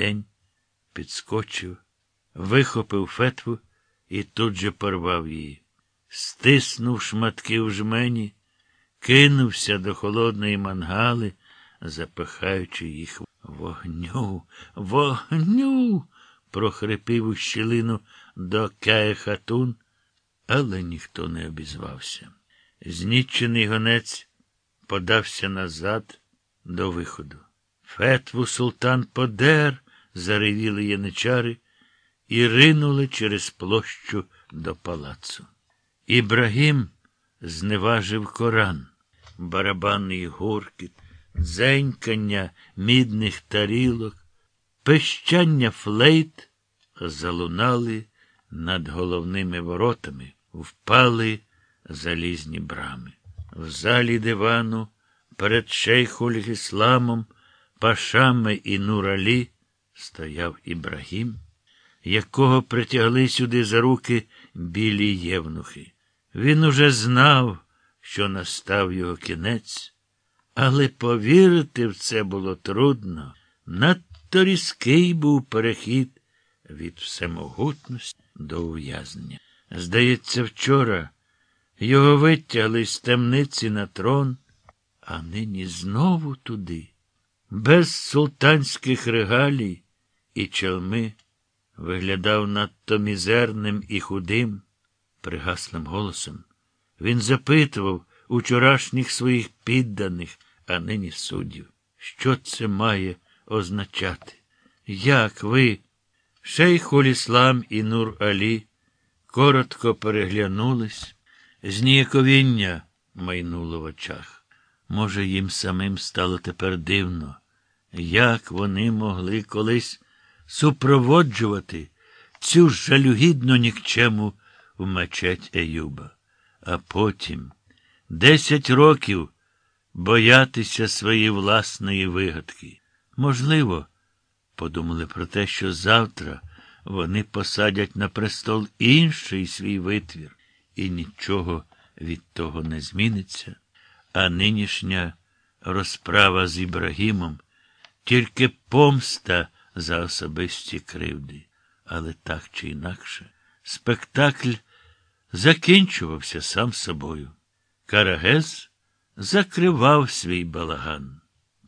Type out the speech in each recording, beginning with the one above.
тень, підскочив, вихопив фетву і тут же порвав її. Стиснув шматки в жмені, кинувся до холодної мангали, запихаючи їх вогню, вогню. прохрипів у щілину до хатун, але ніхто не обізвався. Знічений гонець подався назад до виходу. Фетву султан подер, заревіли яничари і ринули через площу до палацу. Ібрагім зневажив Коран, барабанний гуркіт, дзенькання мідних тарілок, пищання флейт залунали над головними воротами, впали залізні брами. В залі дивану перед шейхуль Ісламом, пашами і Нуралі стояв Ібрагім, якого притягли сюди за руки білі євнухи. Він уже знав, що настав його кінець, але повірити в це було трудно. Надто різкий був перехід від всемогутності до ув'язнення. Здається, вчора його витягли з темниці на трон, а нині знову туди, без султанських регалій і чалми, виглядав надто мізерним і худим, пригаслим голосом. Він запитував учорашніх своїх підданих, а нині суддів, що це має означати? Як ви, шейхуль Іслам і Нур Алі, коротко переглянулись, зніяковіння майнуло в очах. Може, їм самим стало тепер дивно, як вони могли колись супроводжувати цю жалюгідну нікчему в мечеть Еюба, а потім десять років боятися своєї власної вигадки. Можливо, подумали про те, що завтра вони посадять на престол інший свій витвір, і нічого від того не зміниться, а нинішня розправа з Ібрагімом тільки помста за особисті кривди. Але так чи інакше, спектакль закінчувався сам собою. Карагез закривав свій балаган.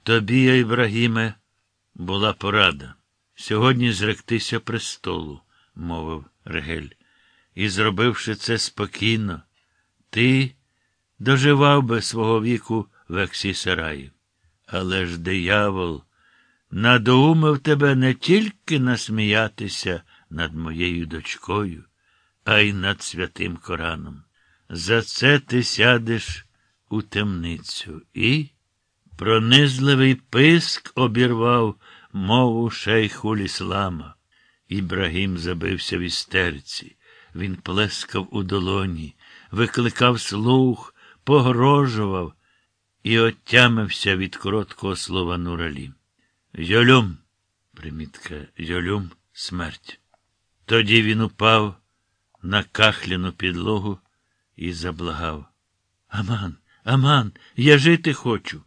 Тобі, Ібрагіме, була порада. Сьогодні зректися престолу, мовив Регель. І, зробивши це спокійно, ти доживав би свого віку в Ексісараї. Але ж диявол надоумив тебе не тільки насміятися над моєю дочкою, а й над святим Кораном. За це ти сядеш у темницю і пронизливий писк обірвав мову шейхуль Іслама. Ібрагім забився в істерці. Він плескав у долоні, викликав слух, погрожував і отямився від короткого слова Нуралі. Йолюм, примітка, йолюм, смерть. Тоді він упав на кахляну підлогу і заблагав. Аман, Аман, я жити хочу.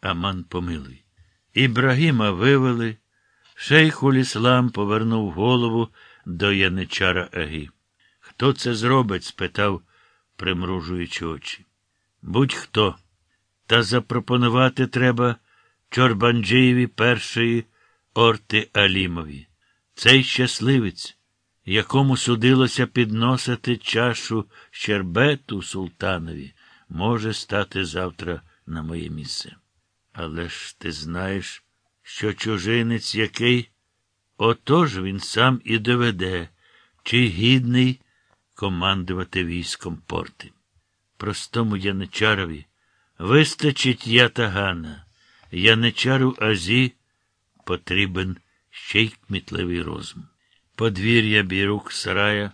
Аман помилуй. Ібрагіма вивели. Шейхуль Іслам повернув голову до яничара Агі. Хто це зробить? спитав, примружуючи очі. Будь-хто. Та запропонувати треба Чорбанджиєві першої орти Алімові. Цей щасливець, якому судилося підносити чашу щербету султанові, може стати завтра на моє місце. Але ж ти знаєш, що чужинець який, отож він сам і доведе, чи гідний командувати військом порти. Простому яничарові вистачить ятагана. Яничару Азі потрібен ще й кмітливий розум. Подвір'я бірук сарая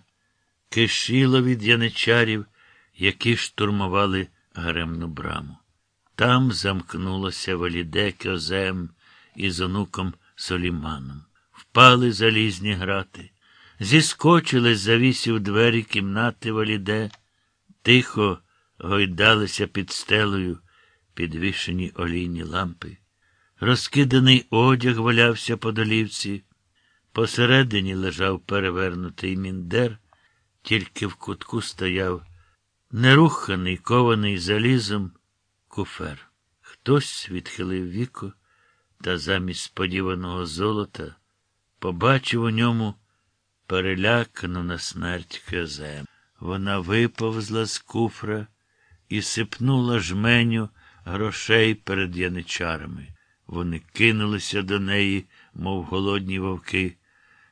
кишіло від яничарів, які штурмували гаремну браму. Там замкнулося валіде кьозем із онуком Соліманом. Впали залізні грати, зіскочили з завісів двері кімнати валіде, тихо гойдалися під стелею підвішені олійні лампи. Розкиданий одяг валявся по долівці. Посередині лежав перевернутий міндер, тільки в кутку стояв неруханий, кований залізом куфер. Хтось відхилив віко та замість сподіваного золота побачив у ньому перелякану на смерть кезем. Вона виповзла з куфра і сипнула жменю грошей перед яничарами. Вони кинулися до неї, мов голодні вовки,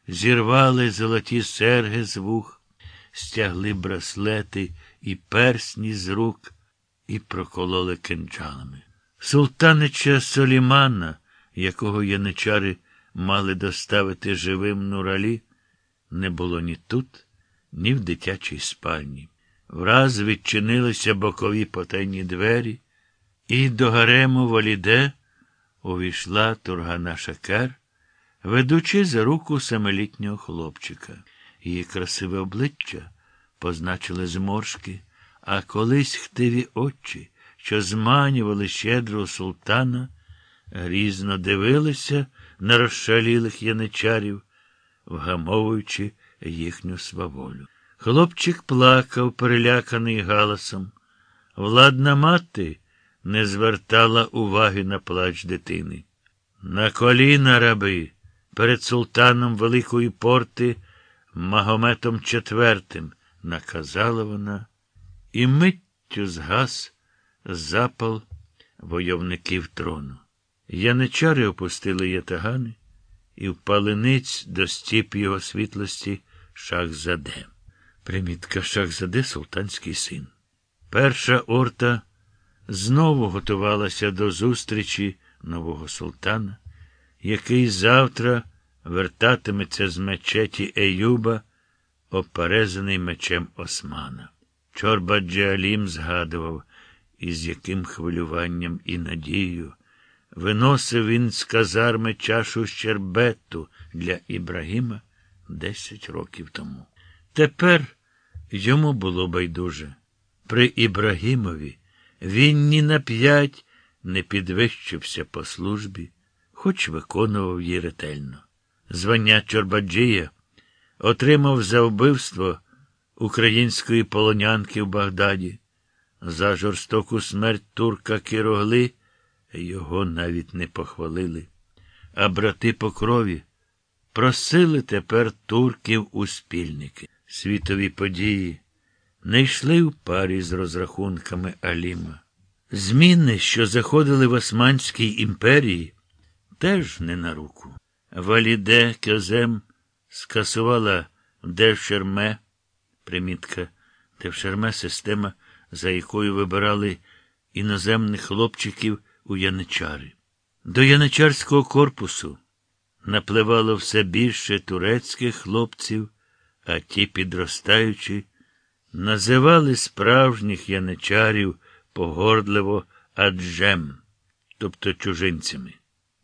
зірвали золоті серги з вух, стягли браслети і персні з рук і прокололи кинджалами. Султанича Солімана, якого яничари мали доставити живим нуралі, не було ні тут, ні в дитячій спальні. Враз відчинилися бокові потайні двері, і до гарему Валіде увійшла Тургана Шакер, ведучи за руку семилітнього хлопчика. Її красиве обличчя позначили зморшки, а колись хтиві очі, що зманювали щедрого султана, грізно дивилися на розшалілих яничарів, вгамовуючи їхню сваволю. Хлопчик плакав, переляканий галасом. Владна мати не звертала уваги на плач дитини. На коліна раби перед султаном Великої порти Магометом IV, наказала вона, і миттю згас запал войовників трону. Яничари опустили ятагани і в палениць до стіп його світлості Шахзаде. Примітка Шахзаде султанський син. Перша орта знову готувалася до зустрічі нового султана, який завтра вертатиметься з мечеті Еюба, оперезаний мечем Османа. Чорба Джеалім згадував, із яким хвилюванням і надією виносив він з казарми чашу щербету для Ібрагіма десять років тому. Тепер йому було байдуже. При Ібрагімові він ні на п'ять не підвищився по службі, хоч виконував її ретельно. Звання Чорбаджія отримав за вбивство української полонянки в Багдаді, за жорстоку смерть турка Кирогли його навіть не похвалили. А брати по крові просили тепер турків у спільники. Світові події не йшли в парі з розрахунками Аліма. Зміни, що заходили в Османській імперії, теж не на руку. Валіде Кьозем скасувала Девшерме, примітка, Девшерме система, за якою вибирали іноземних хлопчиків у яничари. До яничарського корпусу напливало все більше турецьких хлопців, а ті, підростаючи, називали справжніх яничарів погордливо аджем, тобто чужинцями.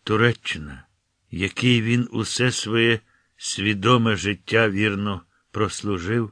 Туреччина, який він усе своє свідоме життя вірно прослужив,